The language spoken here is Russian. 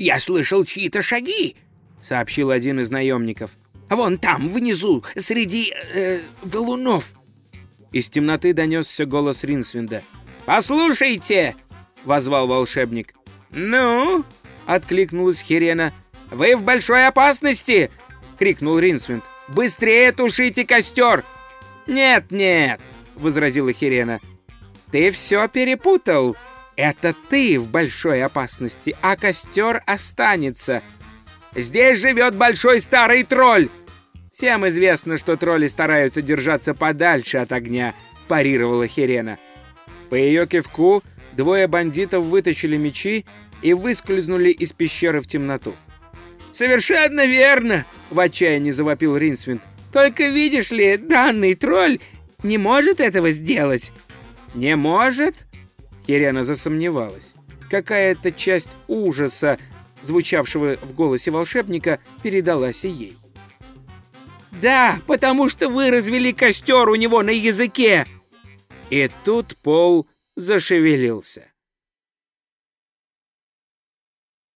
«Я слышал чьи-то шаги», — сообщил один из наемников. «Вон там, внизу, среди э, валунов». Из темноты донесся голос Ринсвинда. «Послушайте!» — возвал волшебник. «Ну?» — откликнулась Хирена. «Вы в большой опасности!» — крикнул Ринсвинд. «Быстрее тушите костер!» «Нет, нет!» — возразила Хирена. «Ты все перепутал. Это ты в большой опасности, а костер останется. Здесь живет большой старый тролль. Всем известно, что тролли стараются держаться подальше от огня», — парировала Хирена. По ее кивку двое бандитов вытащили мечи и выскользнули из пещеры в темноту. «Совершенно верно!» — в отчаянии завопил Ринсвинд. «Только видишь ли, данный тролль не может этого сделать». «Не может?» Хелена засомневалась. Какая-то часть ужаса, звучавшего в голосе волшебника, передалась ей. «Да, потому что вы развели костер у него на языке!» И тут Пол зашевелился.